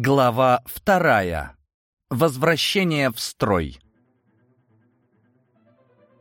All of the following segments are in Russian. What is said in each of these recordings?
Глава вторая. Возвращение в строй.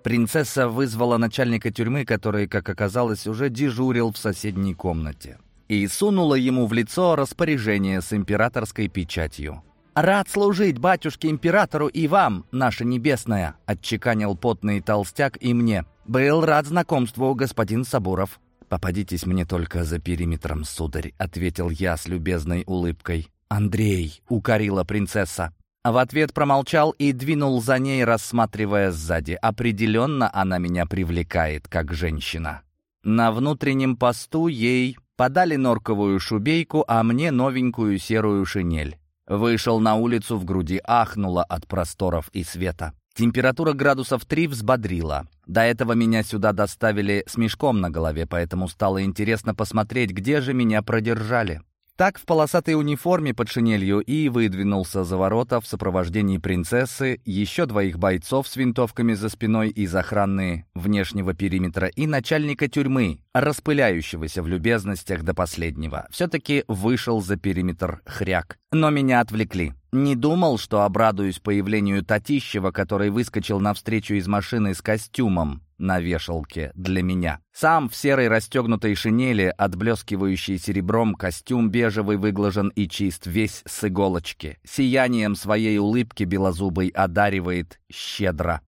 Принцесса вызвала начальника тюрьмы, который, как оказалось, уже дежурил в соседней комнате, и сунула ему в лицо распоряжение с императорской печатью. «Рад служить батюшке-императору и вам, наша небесная!» — отчеканил потный толстяк и мне. «Был рад знакомству, господин Сабуров». «Попадитесь мне только за периметром, сударь», — ответил я с любезной улыбкой. «Андрей!» — укорила принцесса. В ответ промолчал и двинул за ней, рассматривая сзади. Определенно она меня привлекает, как женщина. На внутреннем посту ей подали норковую шубейку, а мне новенькую серую шинель. Вышел на улицу, в груди ахнуло от просторов и света. Температура градусов 3 взбодрила. До этого меня сюда доставили с мешком на голове, поэтому стало интересно посмотреть, где же меня продержали. Так в полосатой униформе под шинелью и выдвинулся за ворота в сопровождении принцессы, еще двоих бойцов с винтовками за спиной из охраны внешнего периметра и начальника тюрьмы, распыляющегося в любезностях до последнего. Все-таки вышел за периметр хряк. Но меня отвлекли. Не думал, что обрадуюсь появлению Татищева, который выскочил навстречу из машины с костюмом на вешалке для меня. Сам в серой расстегнутой шинели, отблескивающий серебром, костюм бежевый выглажен и чист, весь с иголочки. Сиянием своей улыбки белозубой одаривает щедро.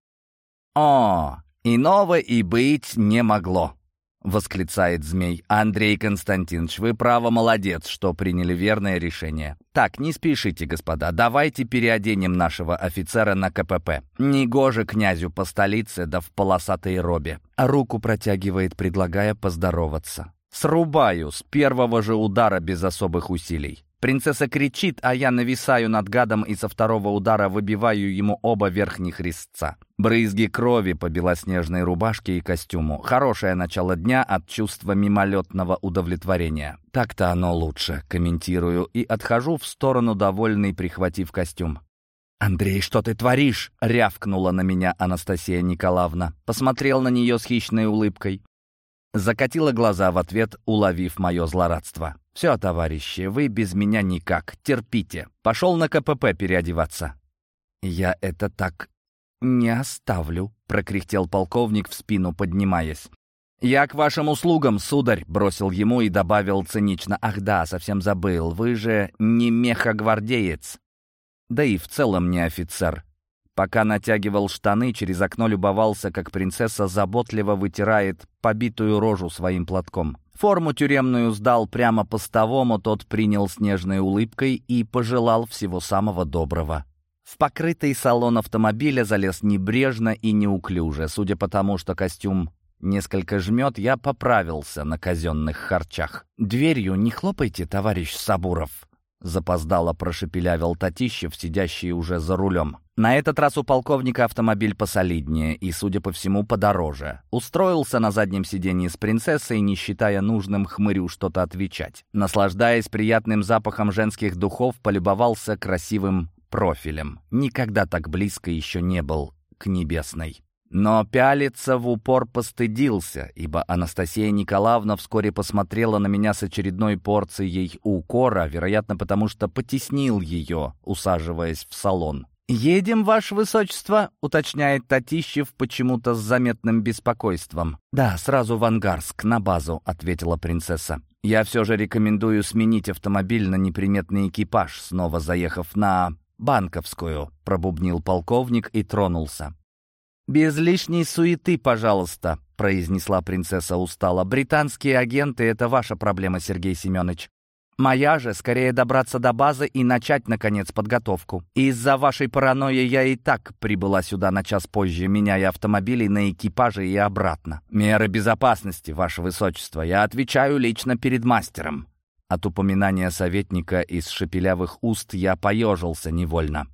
«О, иного и быть не могло!» — восклицает змей. «Андрей Константинович, вы право молодец, что приняли верное решение. Так, не спешите, господа, давайте переоденем нашего офицера на КПП. Негоже князю по столице, да в полосатой робе». Руку протягивает, предлагая поздороваться. Срубаю с первого же удара без особых усилий. Принцесса кричит, а я нависаю над гадом и со второго удара выбиваю ему оба верхних резца. Брызги крови по белоснежной рубашке и костюму. Хорошее начало дня от чувства мимолетного удовлетворения. Так-то оно лучше, комментирую, и отхожу в сторону, довольный, прихватив костюм. «Андрей, что ты творишь?» — рявкнула на меня Анастасия Николаевна. Посмотрел на нее с хищной улыбкой. Закатила глаза в ответ, уловив мое злорадство. «Все, товарищи, вы без меня никак. Терпите. Пошел на КПП переодеваться». «Я это так не оставлю», — прокряхтел полковник в спину, поднимаясь. «Я к вашим услугам, сударь», — бросил ему и добавил цинично. «Ах да, совсем забыл, вы же не мехогвардеец, да и в целом не офицер». Пока натягивал штаны, через окно любовался, как принцесса заботливо вытирает побитую рожу своим платком. Форму тюремную сдал прямо постовому, тот принял снежной улыбкой и пожелал всего самого доброго. В покрытый салон автомобиля залез небрежно и неуклюже. Судя по тому, что костюм несколько жмет, я поправился на казенных харчах. «Дверью не хлопайте, товарищ Сабуров», — запоздало прошепелявил Татищев, сидящий уже за рулем. На этот раз у полковника автомобиль посолиднее и, судя по всему, подороже. Устроился на заднем сиденье с принцессой, не считая нужным хмырю что-то отвечать. Наслаждаясь приятным запахом женских духов, полюбовался красивым профилем. Никогда так близко еще не был к небесной. Но пялиться в упор постыдился, ибо Анастасия Николаевна вскоре посмотрела на меня с очередной порцией укора, вероятно, потому что потеснил ее, усаживаясь в салон. «Едем, ваше высочество», — уточняет Татищев почему-то с заметным беспокойством. «Да, сразу в Ангарск, на базу», — ответила принцесса. «Я все же рекомендую сменить автомобиль на неприметный экипаж», снова заехав на Банковскую, пробубнил полковник и тронулся. «Без лишней суеты, пожалуйста», — произнесла принцесса устало. «Британские агенты — это ваша проблема, Сергей Семенович. Моя же скорее добраться до базы и начать, наконец, подготовку. Из-за вашей паранойи я и так прибыла сюда на час позже, меняя автомобили на экипажи и обратно. Меры безопасности, ваше высочество, я отвечаю лично перед мастером. От упоминания советника из шепелявых уст я поежился невольно.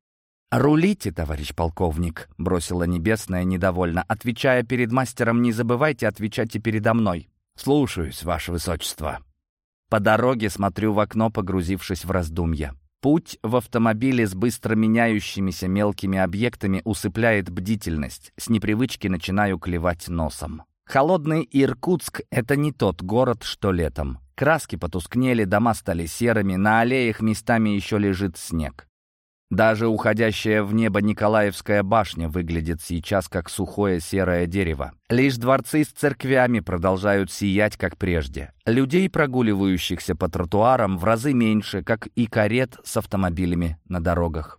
«Рулите, товарищ полковник», — бросила Небесная недовольно. «Отвечая перед мастером, не забывайте отвечать и передо мной». «Слушаюсь, ваше высочество». По дороге смотрю в окно, погрузившись в раздумья. Путь в автомобиле с быстро меняющимися мелкими объектами усыпляет бдительность. С непривычки начинаю клевать носом. Холодный Иркутск — это не тот город, что летом. Краски потускнели, дома стали серыми, на аллеях местами еще лежит снег. Даже уходящая в небо Николаевская башня выглядит сейчас как сухое серое дерево. Лишь дворцы с церквями продолжают сиять, как прежде. Людей, прогуливающихся по тротуарам, в разы меньше, как и карет с автомобилями на дорогах.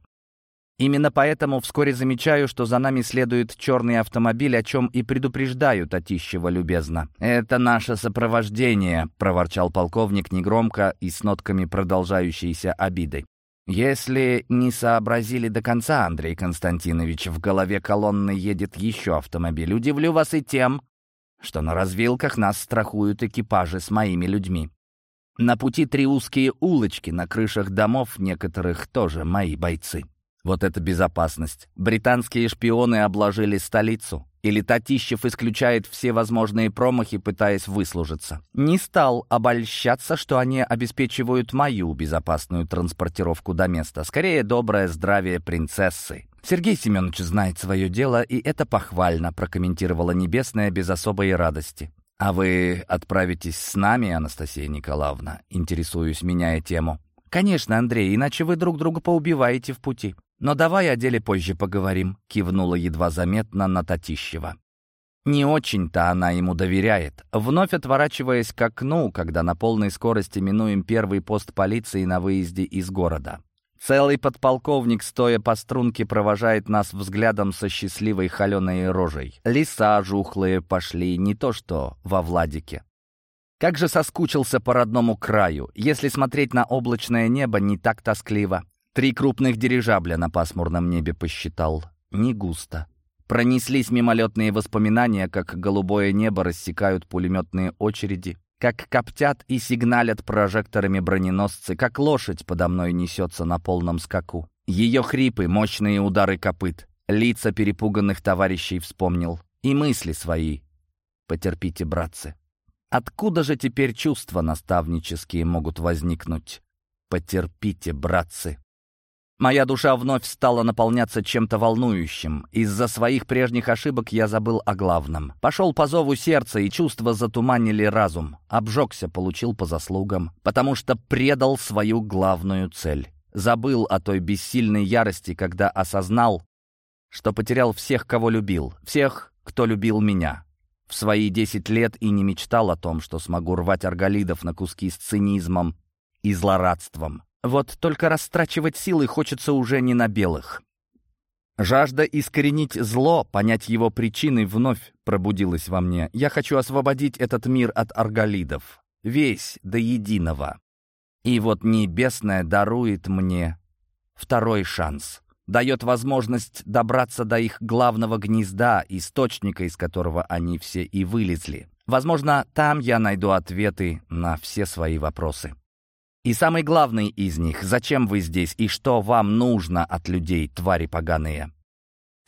Именно поэтому вскоре замечаю, что за нами следует черный автомобиль, о чем и предупреждаю Татищева любезно. «Это наше сопровождение», — проворчал полковник негромко и с нотками продолжающейся обиды. Если не сообразили до конца, Андрей Константинович, в голове колонны едет еще автомобиль. Удивлю вас и тем, что на развилках нас страхуют экипажи с моими людьми. На пути три узкие улочки, на крышах домов некоторых тоже мои бойцы. Вот это безопасность. Британские шпионы обложили столицу. Или Татищев исключает все возможные промахи, пытаясь выслужиться. Не стал обольщаться, что они обеспечивают мою безопасную транспортировку до места. Скорее, доброе здравие принцессы. Сергей Семенович знает свое дело, и это похвально, прокомментировала Небесная без особой радости. «А вы отправитесь с нами, Анастасия Николаевна?» Интересуюсь, меняя тему. «Конечно, Андрей, иначе вы друг друга поубиваете в пути». «Но давай о деле позже поговорим», — кивнула едва заметно на Татищева. Не очень-то она ему доверяет. Вновь отворачиваясь к окну, когда на полной скорости минуем первый пост полиции на выезде из города. Целый подполковник, стоя по струнке, провожает нас взглядом со счастливой холеной рожей. Леса жухлые пошли, не то что во Владике. Как же соскучился по родному краю. Если смотреть на облачное небо, не так тоскливо. Три крупных дирижабля на пасмурном небе посчитал. Не густо. Пронеслись мимолетные воспоминания, как голубое небо рассекают пулеметные очереди, как коптят и сигналят прожекторами броненосцы, как лошадь подо мной несется на полном скаку. Ее хрипы, мощные удары копыт, лица перепуганных товарищей вспомнил. И мысли свои. Потерпите, братцы. Откуда же теперь чувства наставнические могут возникнуть? Потерпите, братцы. Моя душа вновь стала наполняться чем-то волнующим. Из-за своих прежних ошибок я забыл о главном. Пошел по зову сердца, и чувства затуманили разум. Обжегся, получил по заслугам, потому что предал свою главную цель. Забыл о той бессильной ярости, когда осознал, что потерял всех, кого любил, всех, кто любил меня. В свои десять лет и не мечтал о том, что смогу рвать арголидов на куски с цинизмом и злорадством. Вот только растрачивать силы хочется уже не на белых. Жажда искоренить зло, понять его причины, вновь пробудилась во мне. Я хочу освободить этот мир от арголидов. Весь до единого. И вот Небесная дарует мне второй шанс. Дает возможность добраться до их главного гнезда, источника, из которого они все и вылезли. Возможно, там я найду ответы на все свои вопросы. И самый главный из них — зачем вы здесь и что вам нужно от людей, твари поганые?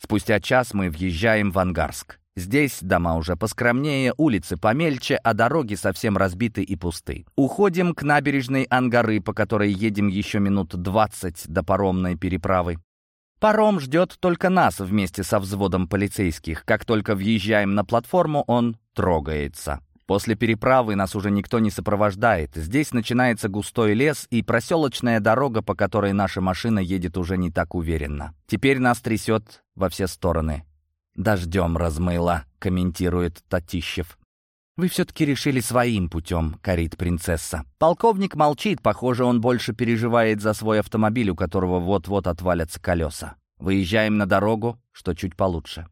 Спустя час мы въезжаем в Ангарск. Здесь дома уже поскромнее, улицы помельче, а дороги совсем разбиты и пусты. Уходим к набережной Ангары, по которой едем еще минут двадцать до паромной переправы. Паром ждет только нас вместе со взводом полицейских. Как только въезжаем на платформу, он трогается. После переправы нас уже никто не сопровождает. Здесь начинается густой лес и проселочная дорога, по которой наша машина едет уже не так уверенно. Теперь нас трясет во все стороны. «Дождем размыло», — комментирует Татищев. «Вы все-таки решили своим путем», — корит принцесса. Полковник молчит, похоже, он больше переживает за свой автомобиль, у которого вот-вот отвалятся колеса. Выезжаем на дорогу, что чуть получше.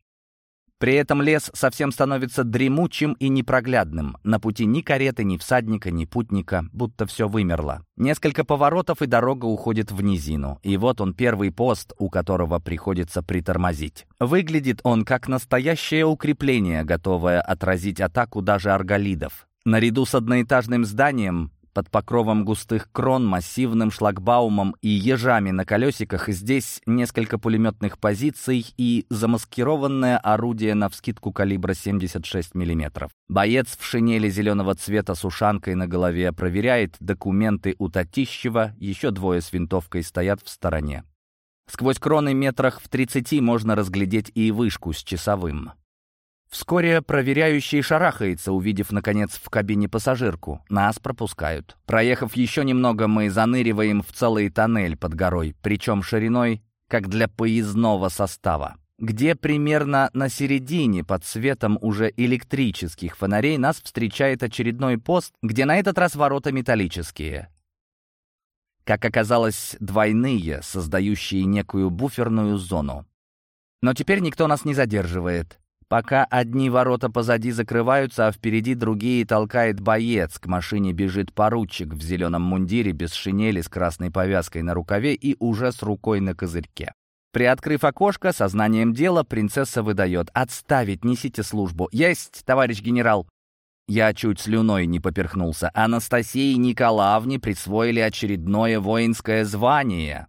При этом лес совсем становится дремучим и непроглядным. На пути ни кареты, ни всадника, ни путника, будто все вымерло. Несколько поворотов, и дорога уходит в низину. И вот он первый пост, у которого приходится притормозить. Выглядит он как настоящее укрепление, готовое отразить атаку даже арголидов. Наряду с одноэтажным зданием под покровом густых крон, массивным шлагбаумом и ежами на колесиках здесь несколько пулеметных позиций и замаскированное орудие на навскидку калибра 76 мм. Боец в шинели зеленого цвета с ушанкой на голове проверяет документы у Татищева, еще двое с винтовкой стоят в стороне. Сквозь кроны метрах в 30 можно разглядеть и вышку с часовым. Вскоре проверяющий шарахается, увидев, наконец, в кабине пассажирку. Нас пропускают. Проехав еще немного, мы заныриваем в целый тоннель под горой, причем шириной, как для поездного состава где примерно на середине под светом уже электрических фонарей нас встречает очередной пост, где на этот раз ворота металлические. Как оказалось, двойные, создающие некую буферную зону. Но теперь никто нас не задерживает. Пока одни ворота позади закрываются, а впереди другие толкает боец, к машине бежит поручик в зеленом мундире без шинели с красной повязкой на рукаве и уже с рукой на козырьке. Приоткрыв окошко, сознанием дела, принцесса выдает «Отставить, несите службу». «Есть, товарищ генерал». Я чуть слюной не поперхнулся. Анастасии Николаевне присвоили очередное воинское звание.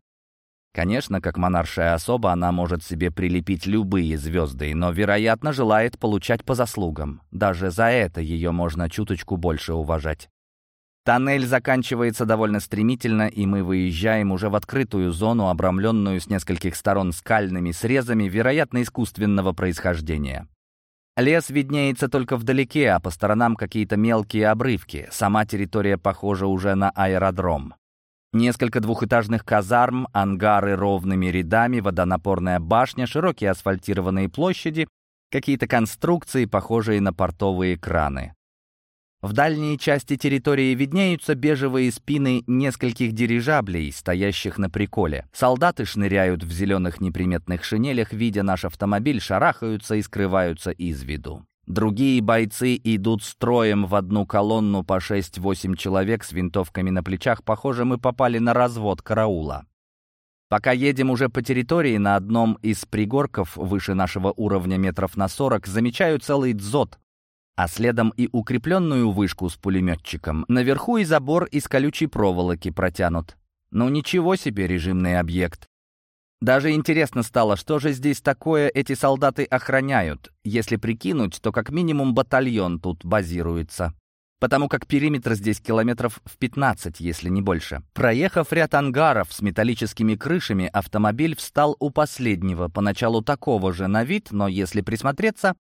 Конечно, как монаршая особа, она может себе прилепить любые звезды, но, вероятно, желает получать по заслугам. Даже за это ее можно чуточку больше уважать. Тоннель заканчивается довольно стремительно, и мы выезжаем уже в открытую зону, обрамленную с нескольких сторон скальными срезами, вероятно, искусственного происхождения. Лес виднеется только вдалеке, а по сторонам какие-то мелкие обрывки. Сама территория похожа уже на аэродром. Несколько двухэтажных казарм, ангары ровными рядами, водонапорная башня, широкие асфальтированные площади, какие-то конструкции, похожие на портовые краны. В дальней части территории виднеются бежевые спины нескольких дирижаблей, стоящих на приколе. Солдаты шныряют в зеленых неприметных шинелях, видя наш автомобиль, шарахаются и скрываются из виду. Другие бойцы идут строем в одну колонну по 6-8 человек с винтовками на плечах. Похоже, мы попали на развод караула. Пока едем уже по территории, на одном из пригорков выше нашего уровня метров на 40 замечаю целый дзот, а следом и укрепленную вышку с пулеметчиком. Наверху и забор из колючей проволоки протянут. Ну ничего себе режимный объект. Даже интересно стало, что же здесь такое эти солдаты охраняют. Если прикинуть, то как минимум батальон тут базируется. Потому как периметр здесь километров в 15, если не больше. Проехав ряд ангаров с металлическими крышами, автомобиль встал у последнего, поначалу такого же на вид, но если присмотреться,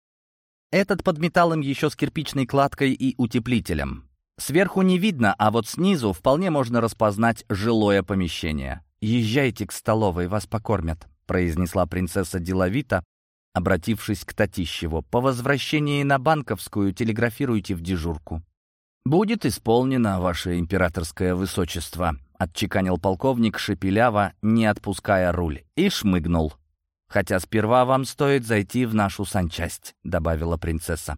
этот под металлом еще с кирпичной кладкой и утеплителем. Сверху не видно, а вот снизу вполне можно распознать жилое помещение. «Езжайте к столовой, вас покормят», — произнесла принцесса деловито, обратившись к Татищеву. «По возвращении на Банковскую телеграфируйте в дежурку». «Будет исполнено, ваше императорское высочество», — отчеканил полковник Шепелява, не отпуская руль, и шмыгнул. «Хотя сперва вам стоит зайти в нашу санчасть», — добавила принцесса.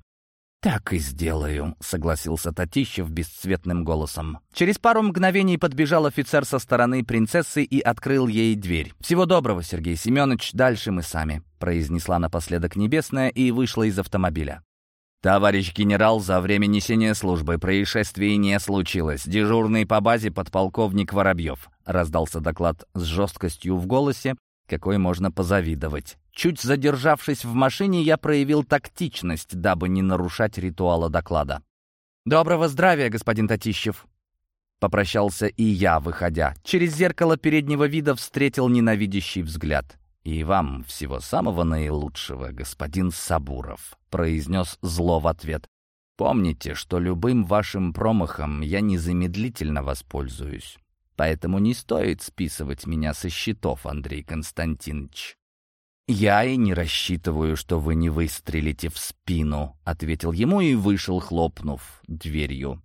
«Так и сделаю», — согласился Татищев бесцветным голосом. Через пару мгновений подбежал офицер со стороны принцессы и открыл ей дверь. «Всего доброго, Сергей Семенович, дальше мы сами», — произнесла напоследок Небесная и вышла из автомобиля. «Товарищ генерал, за время несения службы происшествий не случилось. Дежурный по базе подполковник Воробьев», — раздался доклад с жесткостью в голосе, какой можно позавидовать. Чуть задержавшись в машине, я проявил тактичность, дабы не нарушать ритуала доклада. «Доброго здравия, господин Татищев!» Попрощался и я, выходя. Через зеркало переднего вида встретил ненавидящий взгляд. «И вам всего самого наилучшего, господин Сабуров», — произнес зло в ответ. «Помните, что любым вашим промахом я незамедлительно воспользуюсь. Поэтому не стоит списывать меня со счетов, Андрей Константинович. «Я и не рассчитываю, что вы не выстрелите в спину», — ответил ему и вышел, хлопнув дверью.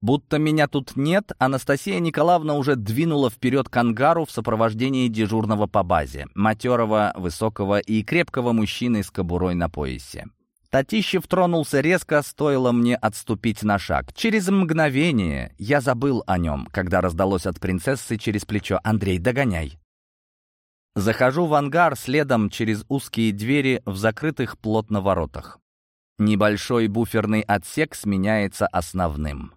Будто меня тут нет, Анастасия Николаевна уже двинула вперед к ангару в сопровождении дежурного по базе, матерого, высокого и крепкого мужчины с кобурой на поясе. Татищев тронулся резко, стоило мне отступить на шаг. Через мгновение я забыл о нем, когда раздалось от принцессы через плечо «Андрей, догоняй». Захожу в ангар следом через узкие двери в закрытых плотно воротах. Небольшой буферный отсек сменяется основным.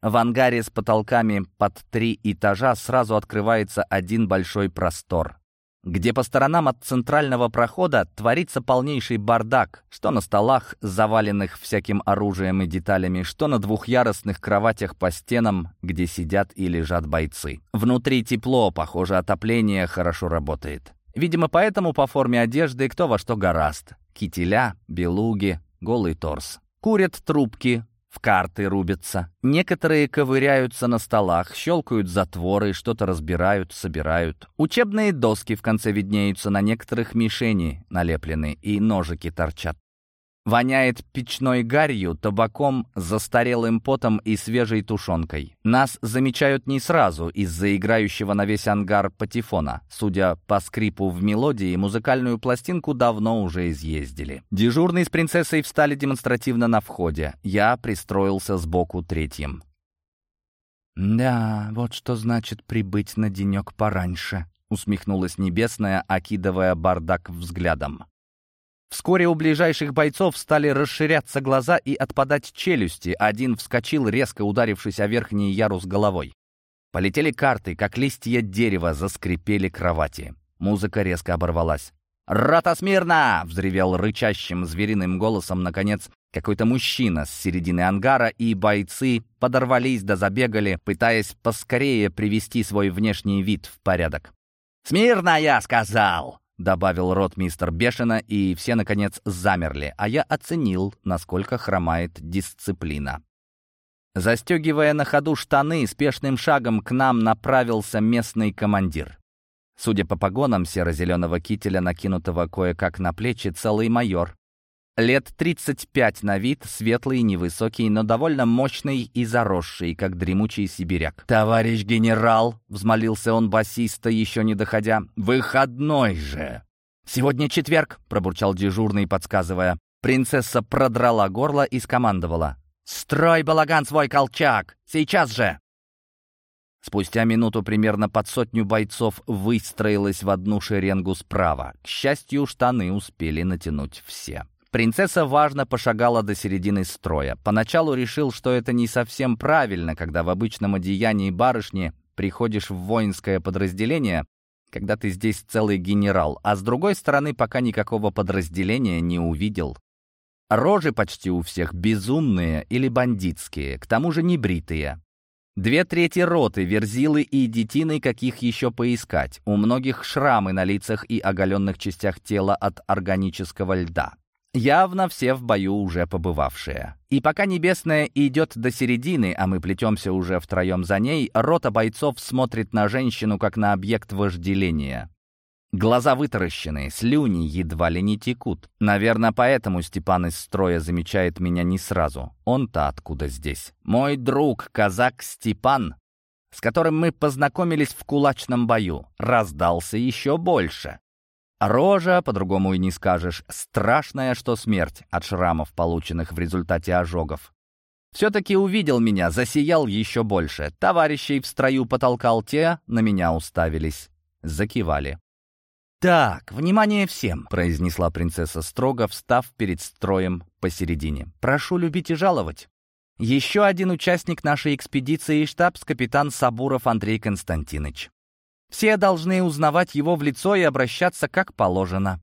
В ангаре с потолками под три этажа сразу открывается один большой простор где по сторонам от центрального прохода творится полнейший бардак, что на столах, заваленных всяким оружием и деталями, что на двухъярусных кроватях по стенам, где сидят и лежат бойцы. Внутри тепло, похоже, отопление хорошо работает. Видимо, поэтому по форме одежды кто во что гораст. кителя, белуги, голый торс. Курят трубки, карты рубятся. Некоторые ковыряются на столах, щелкают затворы, что-то разбирают, собирают. Учебные доски в конце виднеются, на некоторых мишени налеплены, и ножики торчат. Воняет печной гарью, табаком, застарелым потом и свежей тушенкой. Нас замечают не сразу из-за играющего на весь ангар патефона. Судя по скрипу в мелодии, музыкальную пластинку давно уже изъездили. Дежурный с принцессой встали демонстративно на входе. Я пристроился сбоку третьим. «Да, вот что значит прибыть на денек пораньше», — усмехнулась Небесная, окидывая бардак взглядом. Вскоре у ближайших бойцов стали расширяться глаза и отпадать челюсти. Один вскочил, резко ударившись о верхний ярус головой. Полетели карты, как листья дерева, заскрипели кровати. Музыка резко оборвалась. «Рота смирно!» — взревел рычащим звериным голосом, наконец, какой-то мужчина с середины ангара, и бойцы подорвались да забегали, пытаясь поскорее привести свой внешний вид в порядок. «Смирно, я сказал!» — добавил рот мистер Бешена, и все, наконец, замерли, а я оценил, насколько хромает дисциплина. Застегивая на ходу штаны, спешным шагом к нам направился местный командир. Судя по погонам серо-зеленого кителя, накинутого кое-как на плечи, целый майор. Лет 35 на вид, светлый, невысокий, но довольно мощный и заросший, как дремучий сибиряк. «Товарищ генерал!» — взмолился он басиста, еще не доходя. «Выходной же!» «Сегодня четверг!» — пробурчал дежурный, подсказывая. Принцесса продрала горло и скомандовала. «Строй, балаган, свой колчак! Сейчас же!» Спустя минуту примерно под сотню бойцов выстроилась в одну шеренгу справа. К счастью, штаны успели натянуть все. Принцесса важно пошагала до середины строя. Поначалу решил, что это не совсем правильно, когда в обычном одеянии барышни приходишь в воинское подразделение, когда ты здесь целый генерал, а с другой стороны пока никакого подразделения не увидел. Рожи почти у всех безумные или бандитские, к тому же небритые. Две трети роты, верзилы и детины, каких еще поискать. У многих шрамы на лицах и оголенных частях тела от органического льда. Явно все в бою уже побывавшие. И пока Небесная идет до середины, а мы плетемся уже втроем за ней, рота бойцов смотрит на женщину, как на объект вожделения. Глаза вытаращены, слюни едва ли не текут. Наверное, поэтому Степан из строя замечает меня не сразу. Он-то откуда здесь? Мой друг, казак Степан, с которым мы познакомились в кулачном бою, раздался еще больше. Рожа, по-другому и не скажешь, страшная, что смерть от шрамов, полученных в результате ожогов. Все-таки увидел меня, засиял еще больше. Товарищей в строю потолкал те, на меня уставились. Закивали. «Так, внимание всем!» — произнесла принцесса строго, встав перед строем посередине. «Прошу любить и жаловать. Еще один участник нашей экспедиции — штабс-капитан Сабуров Андрей Константинович. Все должны узнавать его в лицо и обращаться как положено.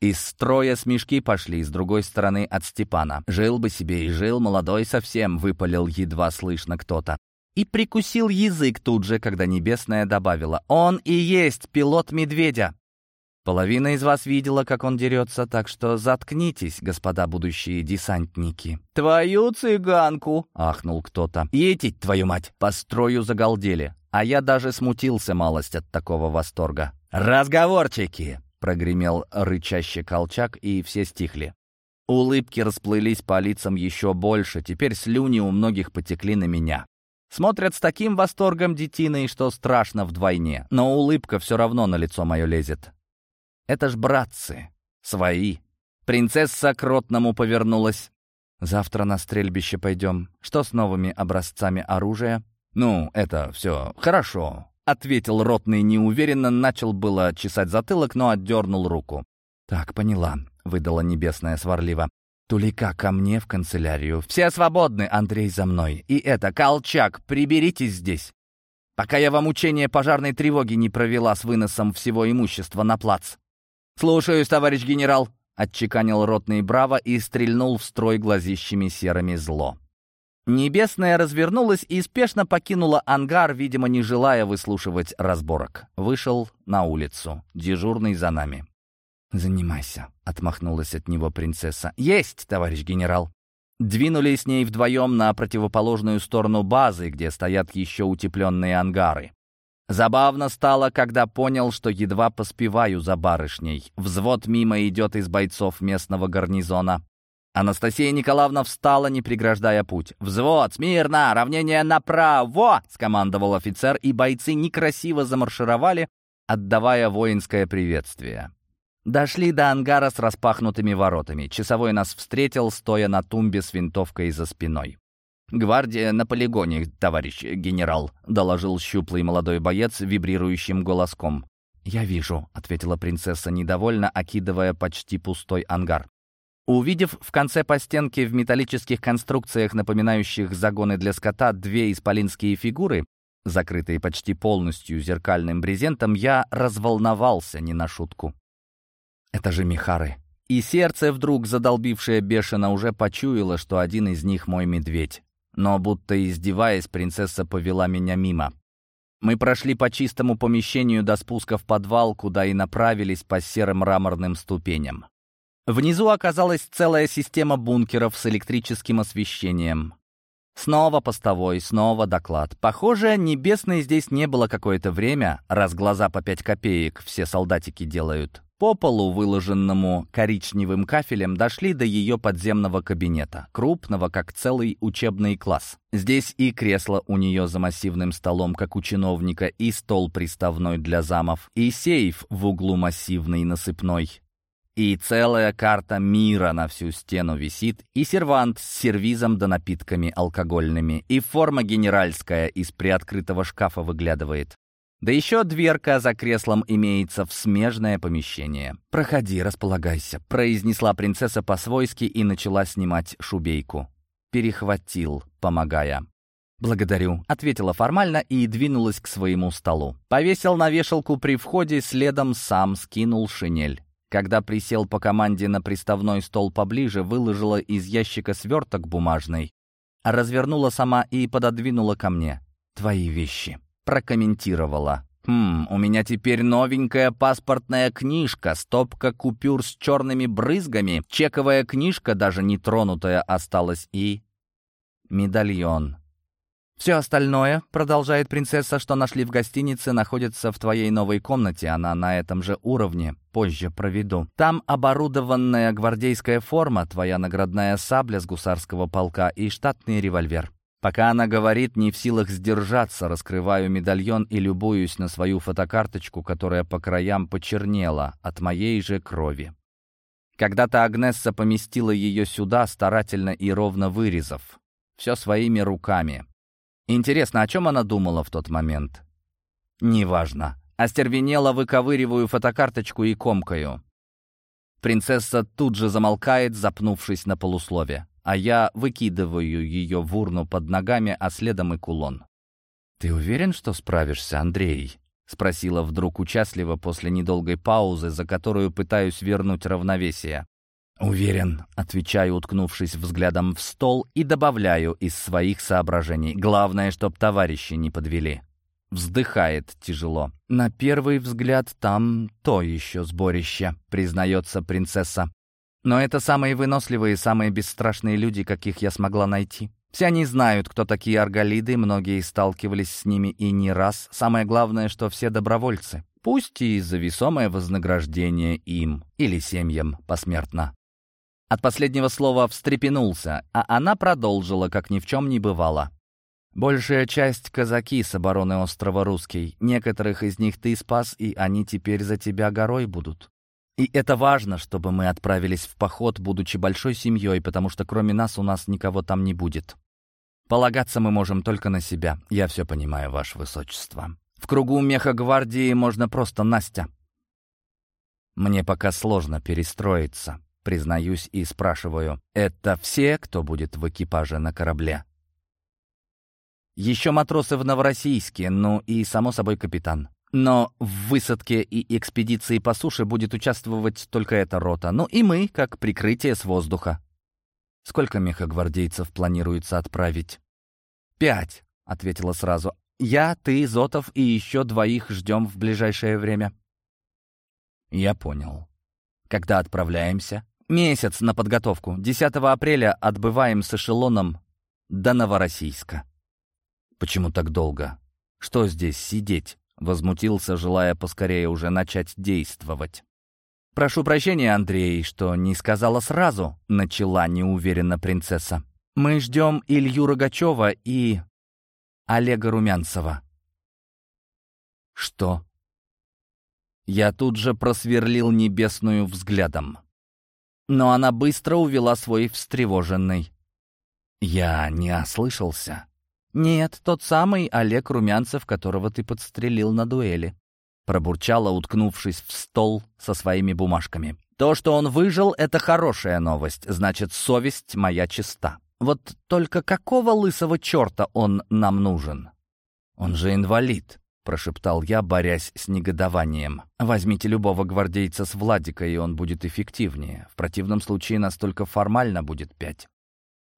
Из строя смешки пошли с другой стороны от Степана. «Жил бы себе и жил, молодой совсем», — выпалил едва слышно кто-то. И прикусил язык тут же, когда Небесная добавила. «Он и есть пилот медведя». Половина из вас видела, как он дерется, так что заткнитесь, господа будущие десантники. «Твою цыганку!» — ахнул кто-то. «Етить, твою мать!» — по строю загалдели. А я даже смутился малость от такого восторга. «Разговорчики!» — прогремел рычащий колчак, и все стихли. Улыбки расплылись по лицам еще больше, теперь слюни у многих потекли на меня. Смотрят с таким восторгом детиной, что страшно вдвойне, но улыбка все равно на лицо мое лезет. Это ж братцы, свои. Принцесса к ротному повернулась. «Завтра на стрельбище пойдем. Что с новыми образцами оружия?» «Ну, это все хорошо», — ответил ротный неуверенно, начал было чесать затылок, но отдернул руку. «Так, поняла», — выдала небесная сварливо. «Тулика ко мне в канцелярию. Все свободны, Андрей за мной. И это, Колчак, приберитесь здесь, пока я вам учение пожарной тревоги не провела с выносом всего имущества на плац». «Слушаюсь, товарищ генерал», — отчеканил ротный браво и стрельнул в строй глазищами серыми зло. Небесная развернулась и спешно покинула ангар, видимо, не желая выслушивать разборок. Вышел на улицу. Дежурный за нами. «Занимайся», — отмахнулась от него принцесса. «Есть, товарищ генерал». Двинули с ней вдвоем на противоположную сторону базы, где стоят еще утепленные ангары. Забавно стало, когда понял, что едва поспеваю за барышней. Взвод мимо идет из бойцов местного гарнизона. Анастасия Николаевна встала, не преграждая путь. «Взвод! Смирно! Равнение направо!» — скомандовал офицер, и бойцы некрасиво замаршировали, отдавая воинское приветствие. Дошли до ангара с распахнутыми воротами. Часовой нас встретил, стоя на тумбе с винтовкой за спиной. «Гвардия на полигоне, товарищ генерал», — доложил щуплый молодой боец вибрирующим голоском. «Я вижу», — ответила принцесса недовольно, окидывая почти пустой ангар. Увидев в конце по стенке в металлических конструкциях, напоминающих загоны для скота, две исполинские фигуры, закрытые почти полностью зеркальным брезентом, я разволновался не на шутку. Это же Михары. И сердце, вдруг задолбившее бешено, уже почуяло, что один из них мой медведь. Но, будто издеваясь, принцесса повела меня мимо. Мы прошли по чистому помещению до спуска в подвал, куда и направились по серым мраморным ступеням. Внизу оказалась целая система бункеров с электрическим освещением. Снова постовой, снова доклад. Похоже, небесной здесь не было какое-то время, раз глаза по пять копеек все солдатики делают. По полу, выложенному коричневым кафелем, дошли до ее подземного кабинета, крупного, как целый учебный класс. Здесь и кресло у нее за массивным столом, как у чиновника, и стол приставной для замов, и сейф в углу массивный, насыпной. И целая карта мира на всю стену висит, и сервант с сервизом да напитками алкогольными, и форма генеральская из приоткрытого шкафа выглядывает. Да еще дверка за креслом имеется в смежное помещение. «Проходи, располагайся», — произнесла принцесса по-свойски и начала снимать шубейку. Перехватил, помогая. «Благодарю», — ответила формально и двинулась к своему столу. Повесил на вешалку при входе, следом сам скинул шинель. Когда присел по команде на приставной стол поближе, выложила из ящика сверток бумажный, развернула сама и пододвинула ко мне. «Твои вещи» прокомментировала. «Хм, у меня теперь новенькая паспортная книжка, стопка купюр с черными брызгами, чековая книжка, даже не тронутая, осталась и... медальон. «Все остальное, — продолжает принцесса, — что нашли в гостинице, находится в твоей новой комнате. Она на этом же уровне. Позже проведу. Там оборудованная гвардейская форма, твоя наградная сабля с гусарского полка и штатный револьвер. Пока она говорит, не в силах сдержаться, раскрываю медальон и любуюсь на свою фотокарточку, которая по краям почернела от моей же крови. Когда-то Агнесса поместила ее сюда, старательно и ровно вырезав. Все своими руками. Интересно, о чем она думала в тот момент? Неважно. Остервенело выковыриваю фотокарточку и комкаю. Принцесса тут же замолкает, запнувшись на полуслове а я выкидываю ее в урну под ногами, а следом и кулон. «Ты уверен, что справишься, Андрей?» — спросила вдруг участливо после недолгой паузы, за которую пытаюсь вернуть равновесие. «Уверен», — отвечаю, уткнувшись взглядом в стол, и добавляю из своих соображений. «Главное, чтоб товарищи не подвели». Вздыхает тяжело. «На первый взгляд там то еще сборище», — признается принцесса. Но это самые выносливые, самые бесстрашные люди, каких я смогла найти. Все они знают, кто такие арголиды, многие сталкивались с ними и не раз. Самое главное, что все добровольцы. Пусть и за весомое вознаграждение им или семьям посмертно. От последнего слова встрепенулся, а она продолжила, как ни в чем не бывало. Большая часть — казаки с обороны острова Русский. Некоторых из них ты спас, и они теперь за тебя горой будут. И это важно, чтобы мы отправились в поход, будучи большой семьей, потому что кроме нас у нас никого там не будет. Полагаться мы можем только на себя. Я все понимаю, Ваше Высочество. В кругу меха гвардии можно просто Настя. Мне пока сложно перестроиться, признаюсь и спрашиваю. Это все, кто будет в экипаже на корабле? Еще матросы в Новороссийске, ну и, само собой, капитан. Но в высадке и экспедиции по суше будет участвовать только эта рота. Ну и мы, как прикрытие с воздуха. Сколько мехогвардейцев планируется отправить? «Пять», — ответила сразу. «Я, ты, Зотов и еще двоих ждем в ближайшее время». «Я понял. Когда отправляемся? Месяц на подготовку. 10 апреля отбываем с эшелоном до Новороссийска. Почему так долго? Что здесь сидеть? Возмутился, желая поскорее уже начать действовать. «Прошу прощения, Андрей, что не сказала сразу», — начала неуверенно принцесса. «Мы ждем Илью Рогачева и Олега Румянцева». «Что?» Я тут же просверлил небесную взглядом. Но она быстро увела свой встревоженный. «Я не ослышался?» «Нет, тот самый Олег Румянцев, которого ты подстрелил на дуэли», пробурчала, уткнувшись в стол со своими бумажками. «То, что он выжил, — это хорошая новость, значит, совесть моя чиста. Вот только какого лысого черта он нам нужен? Он же инвалид» прошептал я, борясь с негодованием. «Возьмите любого гвардейца с Владика, и он будет эффективнее. В противном случае настолько формально будет пять».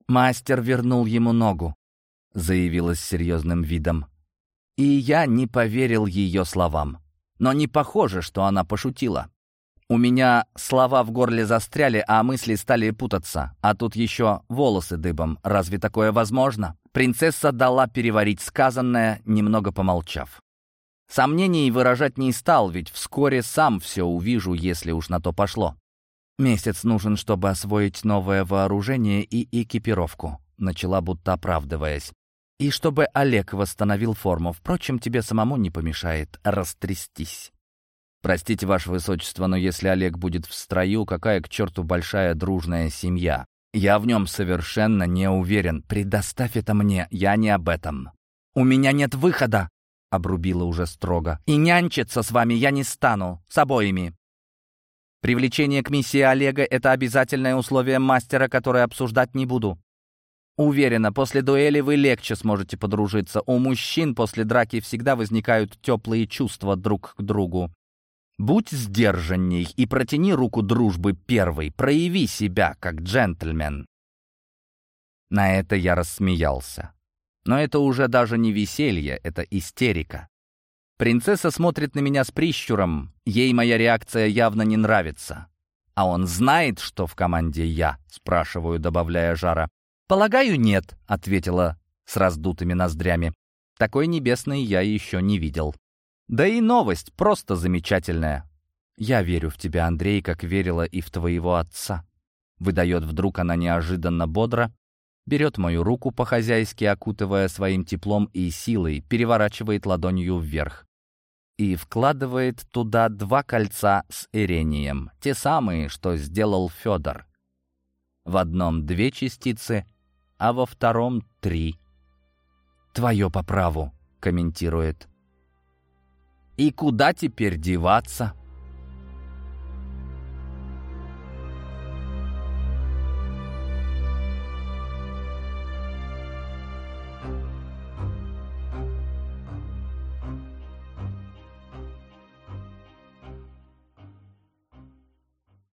«Мастер вернул ему ногу», — заявила с серьезным видом. И я не поверил ее словам. Но не похоже, что она пошутила. У меня слова в горле застряли, а мысли стали путаться. А тут еще волосы дыбом. Разве такое возможно? Принцесса дала переварить сказанное, немного помолчав. Сомнений выражать не стал, ведь вскоре сам все увижу, если уж на то пошло. «Месяц нужен, чтобы освоить новое вооружение и экипировку», начала будто оправдываясь. «И чтобы Олег восстановил форму. Впрочем, тебе самому не помешает растрястись». «Простите, Ваше Высочество, но если Олег будет в строю, какая к черту большая дружная семья? Я в нем совершенно не уверен. Предоставь это мне, я не об этом». «У меня нет выхода!» — обрубила уже строго. «И нянчиться с вами я не стану, с обоими. Привлечение к миссии Олега — это обязательное условие мастера, которое обсуждать не буду. Уверена, после дуэли вы легче сможете подружиться. У мужчин после драки всегда возникают теплые чувства друг к другу. Будь сдержанней и протяни руку дружбы первой. Прояви себя как джентльмен». На это я рассмеялся. Но это уже даже не веселье, это истерика. Принцесса смотрит на меня с прищуром. Ей моя реакция явно не нравится. «А он знает, что в команде я?» — спрашиваю, добавляя жара. «Полагаю, нет», — ответила с раздутыми ноздрями. Такой небесной я еще не видел. Да и новость просто замечательная. «Я верю в тебя, Андрей, как верила и в твоего отца», — выдает вдруг она неожиданно бодро, берет мою руку по-хозяйски, окутывая своим теплом и силой, переворачивает ладонью вверх и вкладывает туда два кольца с ирением, те самые, что сделал Федор. В одном две частицы, а во втором три. «Твое по праву», — комментирует. «И куда теперь деваться?»